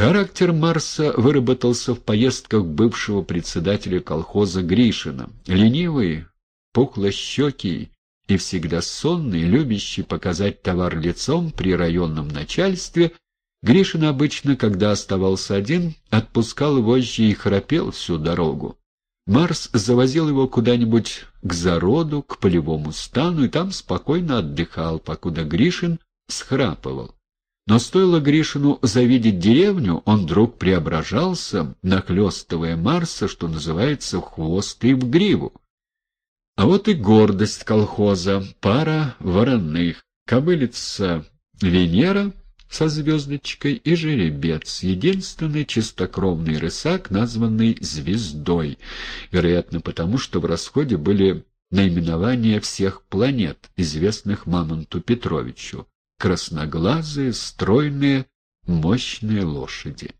Характер Марса выработался в поездках бывшего председателя колхоза Гришина. Ленивый, пухлощекий и всегда сонный, любящий показать товар лицом при районном начальстве, Гришин обычно, когда оставался один, отпускал вожжи и храпел всю дорогу. Марс завозил его куда-нибудь к зароду, к полевому стану, и там спокойно отдыхал, покуда Гришин схрапывал. Но стоило Гришину завидеть деревню, он вдруг преображался, нахлестывая Марса, что называется, в хвост и в гриву. А вот и гордость колхоза, пара вороных, кобылица Венера со звездочкой и жеребец, единственный чистокровный рысак, названный «Звездой», вероятно потому, что в расходе были наименования всех планет, известных Мамонту Петровичу, красноглазые, стройные, мощные лошади.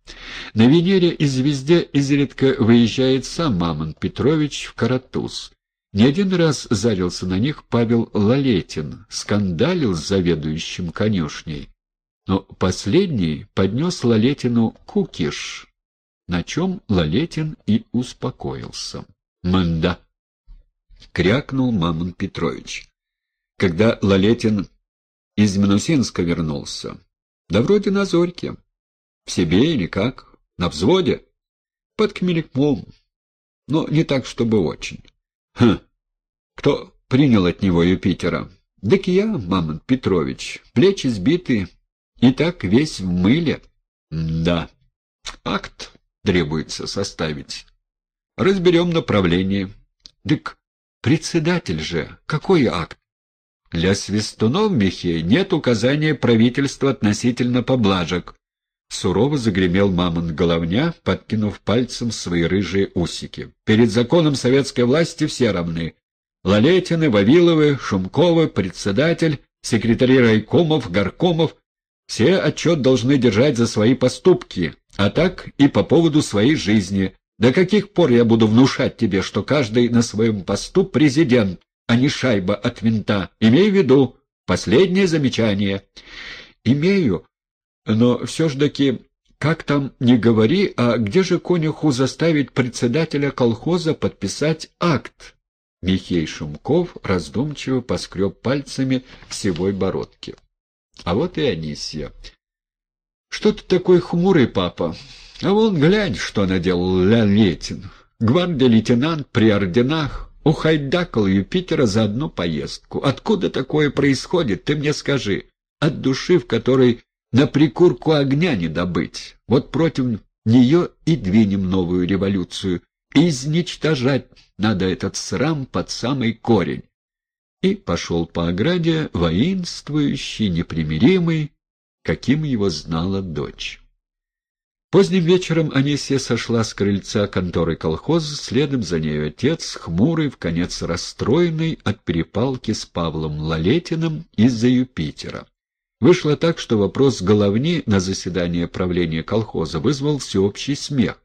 На Венере и Звезде изредка выезжает сам Мамонт Петрович в Каратуз. Не один раз зарился на них Павел Лалетин, скандалил с заведующим конюшней но последний поднес Лалетину кукиш, на чем Лалетин и успокоился. «Манда!» — крякнул Мамон Петрович. Когда Лалетин из Минусинска вернулся. Да вроде на зорьке. В себе или как? На взводе? Под кмелькмом. Но не так, чтобы очень. Хм. Кто принял от него Юпитера? Дык я, Мамонт Петрович. Плечи сбиты, и так весь в мыле. Да, акт требуется составить. Разберем направление. Дык, председатель же, какой акт? Для свистунов, Михей, нет указания правительства относительно поблажек. Сурово загремел мамонт головня, подкинув пальцем свои рыжие усики. Перед законом советской власти все равны. Лалетины, Вавиловы, Шумковы, председатель, секретари райкомов, горкомов все отчет должны держать за свои поступки, а так и по поводу своей жизни. До каких пор я буду внушать тебе, что каждый на своем посту президент, а не шайба от винта? Имей в виду. Последнее замечание. Имею, но все ж таки, как там не говори, а где же конюху заставить председателя колхоза подписать акт? Михей Шумков раздумчиво поскреб пальцами всевой бородки. А вот и Анисья. «Что ты такой хмурый, папа? А вон глянь, что наделал Лялетин. Гвардия-лейтенант при орденах ухайдакал Юпитера за одну поездку. Откуда такое происходит, ты мне скажи. От души, в которой на прикурку огня не добыть. Вот против нее и двинем новую революцию. Изничтожать надо этот срам под самый корень и пошел по ограде воинствующий, непримиримый, каким его знала дочь. Поздним вечером Анисия сошла с крыльца конторы колхоза, следом за нею отец, хмурый, в конец расстроенный от перепалки с Павлом Лалетиным из-за Юпитера. Вышло так, что вопрос головни на заседание правления колхоза вызвал всеобщий смех.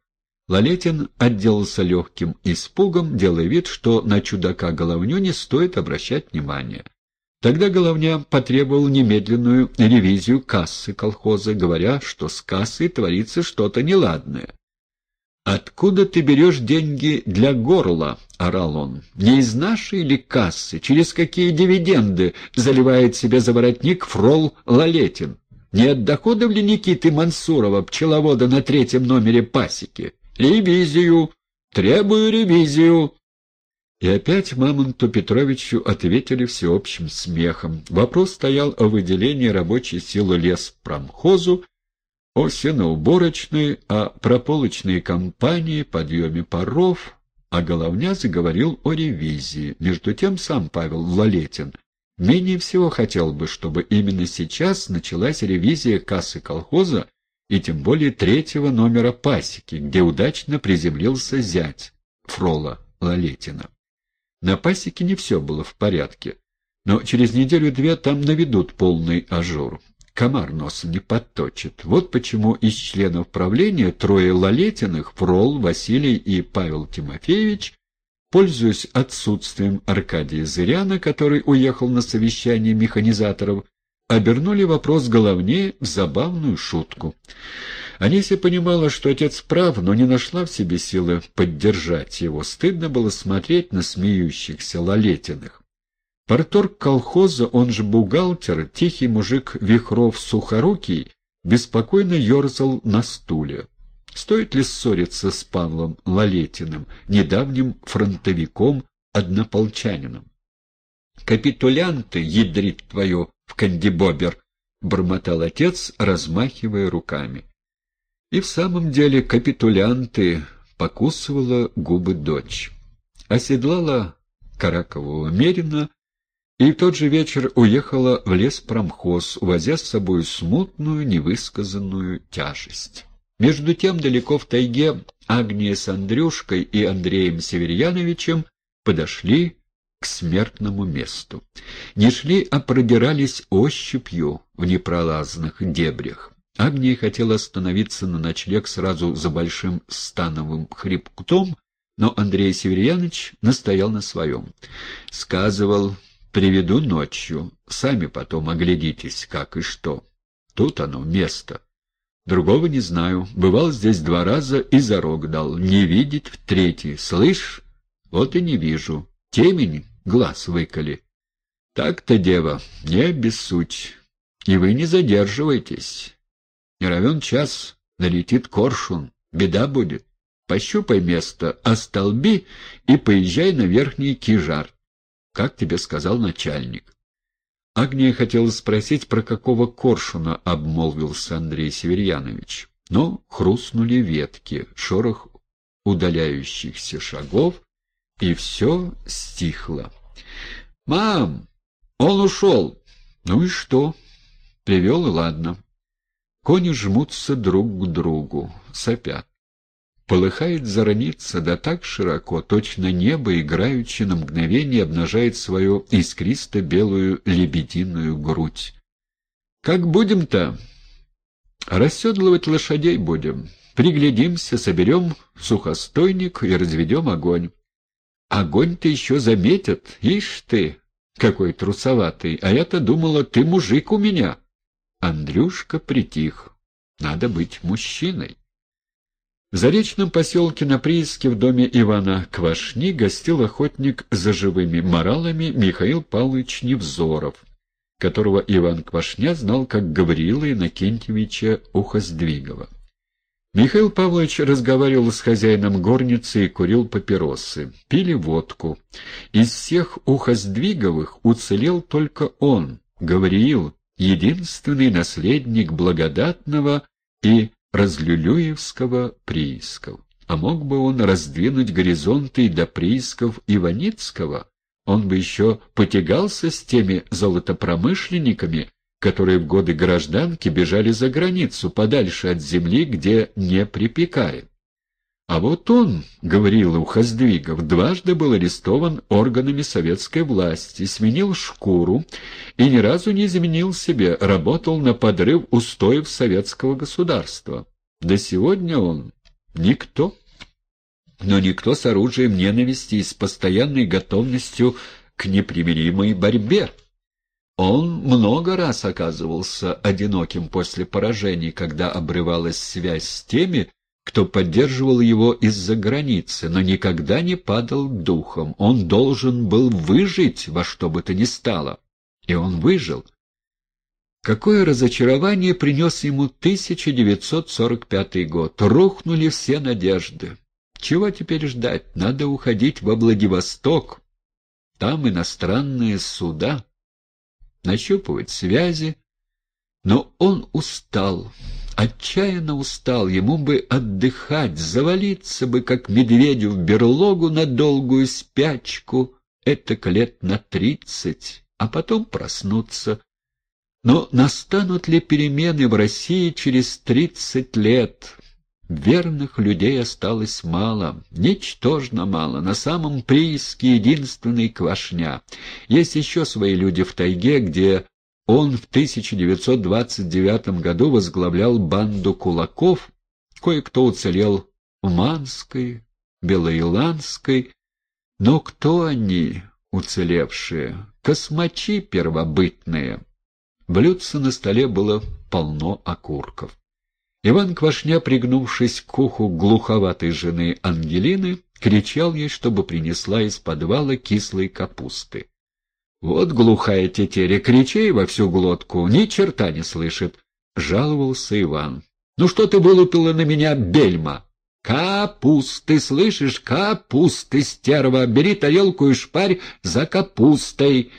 Лалетин отделался легким испугом, делая вид, что на чудака-головню не стоит обращать внимания. Тогда Головня потребовал немедленную ревизию кассы колхоза, говоря, что с кассой творится что-то неладное. «Откуда ты берешь деньги для горла?» — орал он. «Не из нашей ли кассы? Через какие дивиденды заливает себе за воротник фрол Лалетин? Не от доходов ли Никиты Мансурова, пчеловода на третьем номере пасеки?» «Ревизию! Требую ревизию!» И опять Мамонту Петровичу ответили всеобщим смехом. Вопрос стоял о выделении рабочей силы лес промхозу, о сеноуборочной, о прополочной компании, подъеме паров, а Головня заговорил о ревизии. Между тем сам Павел Лалетин менее всего хотел бы, чтобы именно сейчас началась ревизия кассы колхоза и тем более третьего номера пасеки, где удачно приземлился зять Фрола Лалетина. На пасеке не все было в порядке, но через неделю-две там наведут полный ажур. Комар носа не подточит. Вот почему из членов правления трое Лалетиных, Фрол, Василий и Павел Тимофеевич, пользуясь отсутствием Аркадия Зыряна, который уехал на совещание механизаторов, обернули вопрос головнее в забавную шутку. Анися понимала, что отец прав, но не нашла в себе силы поддержать его. Стыдно было смотреть на смеющихся лалетиных. Порторг колхоза, он же бухгалтер, тихий мужик Вихров Сухорукий, беспокойно ерзал на стуле. Стоит ли ссориться с Павлом Лалетиным, недавним фронтовиком-однополчанином? «Капитулянты, ядрит твою, в кандибобер!» — бормотал отец, размахивая руками. И в самом деле капитулянты покусывала губы дочь. Оседлала Каракового Мерина и в тот же вечер уехала в лес промхоз, увозя с собой смутную, невысказанную тяжесть. Между тем далеко в тайге Агния с Андрюшкой и Андреем Северьяновичем подошли к смертному месту. Не шли, а продирались ощупью в непролазных дебрях. Агния хотела остановиться на ночлег сразу за большим становым хребтом, но Андрей Северьянович настоял на своем. Сказывал, приведу ночью, сами потом оглядитесь, как и что. Тут оно, место. Другого не знаю. Бывал здесь два раза и зарок дал. Не видеть в третий. Слышь? Вот и не вижу. Темень глаз выколи. Так-то, дева, не обессудь. И вы не задерживайтесь. Не равен час, налетит коршун, беда будет. Пощупай место, остолби и поезжай на верхний кижар. Как тебе сказал начальник. Агния хотела спросить, про какого коршуна обмолвился Андрей Северьянович. Но хрустнули ветки, шорох удаляющихся шагов, и все стихло. «Мам, он ушел!» «Ну и что?» «Привел, и ладно». Кони жмутся друг к другу, сопят. Полыхает зарониться, да так широко, точно небо, играючи на мгновение, обнажает свою искристо-белую лебединую грудь. «Как будем-то?» «Расседлывать лошадей будем. Приглядимся, соберем сухостойник и разведем огонь. Огонь-то еще заметят, ишь ты, какой трусоватый, а я-то думала, ты мужик у меня». Андрюшка притих. Надо быть мужчиной. В заречном поселке на прииске в доме Ивана Квашни гостил охотник за живыми моралами Михаил Павлович Невзоров, которого Иван Квашня знал как Гавриила Иннокентьевича Ухоздвигова. Михаил Павлович разговаривал с хозяином горницы и курил папиросы. Пили водку. Из всех Ухоздвиговых уцелел только он, Гавриил, единственный наследник благодатного и разлюлюевского приисков. А мог бы он раздвинуть горизонты до приисков Иваницкого, он бы еще потягался с теми золотопромышленниками, которые в годы гражданки бежали за границу, подальше от земли, где не припекает. А вот он, говорил Ухоздвигов, дважды был арестован органами советской власти, сменил шкуру и ни разу не изменил себе, работал на подрыв устоев советского государства. До сегодня он никто, но никто с оружием ненависти и с постоянной готовностью к непримиримой борьбе. Он много раз оказывался одиноким после поражений, когда обрывалась связь с теми, кто поддерживал его из-за границы, но никогда не падал духом. Он должен был выжить во что бы то ни стало. И он выжил. Какое разочарование принес ему 1945 год. Рухнули все надежды. Чего теперь ждать? Надо уходить во Владивосток. Там иностранные суда. Нащупывать связи. Но он устал отчаянно устал, ему бы отдыхать, завалиться бы, как медведю, в берлогу на долгую спячку, это лет на тридцать, а потом проснуться. Но настанут ли перемены в России через тридцать лет? Верных людей осталось мало, ничтожно мало, на самом прииске единственный квашня. Есть еще свои люди в тайге, где он в 1929 году возглавлял банду кулаков, кое-кто уцелел в Манской, Белоиландской, но кто они, уцелевшие? Космачи первобытные. Блюдце на столе было полно окурков. Иван Квашня, пригнувшись к уху глуховатой жены Ангелины, кричал ей, чтобы принесла из подвала кислой капусты. «Вот глухая тетеря, кричи во всю глотку, ни черта не слышит», — жаловался Иван. «Ну что ты вылупила на меня, бельма?» «Капусты, слышишь, капусты, стерва! Бери тарелку и шпарь за капустой!»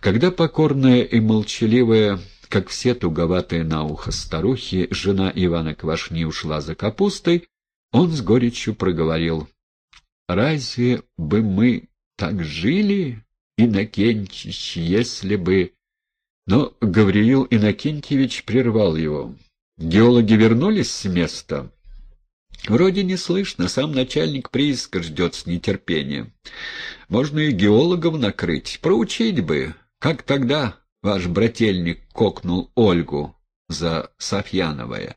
Когда покорная и молчаливая как все туговатые на ухо старухи, жена Ивана Квашни ушла за капустой, он с горечью проговорил. «Разве бы мы так жили, Иннокентич, если бы...» Но Гавриил Иннокентьевич прервал его. «Геологи вернулись с места?» «Вроде не слышно, сам начальник прииска ждет с нетерпением. Можно и геологов накрыть, проучить бы, как тогда Ваш брательник кокнул Ольгу за Софьяновое.